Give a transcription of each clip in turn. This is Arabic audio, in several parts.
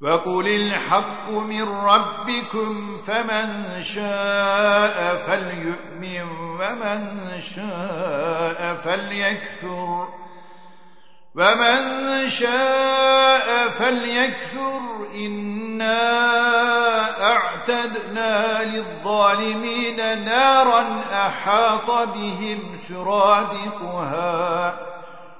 وقل الحق من ربكم فمن شاء فليؤمن ومن شاء فليكفر ومن شاء فليكفر إنا أعتدنا للظالمين نارا أحاط بهم سرادقها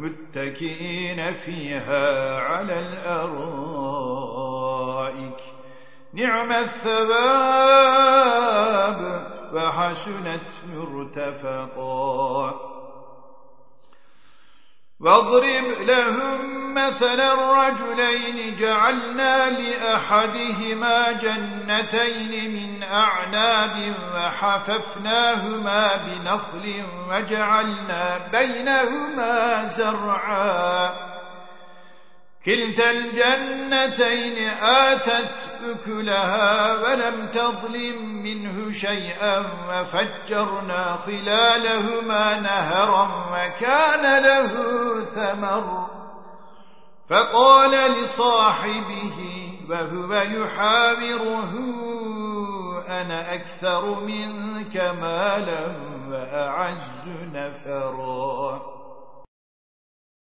متكئين فيها على الأرائك. نعم الثواب وحسنت مرتفقا. واضرب لهم مثل الرجلين جعلنا لأحدهما جنتين من أعناب وحففناهما بنخل وجعلنا بينهما زرعا. كلتا الجنتين آتت أكلها ولم تظلم منه شيئا وفجرنا خلالهما نهرا وكان له ثمر. فقال لصاحبه وهو يحاوره أنا أكثر منك مالا وأعز نفرا.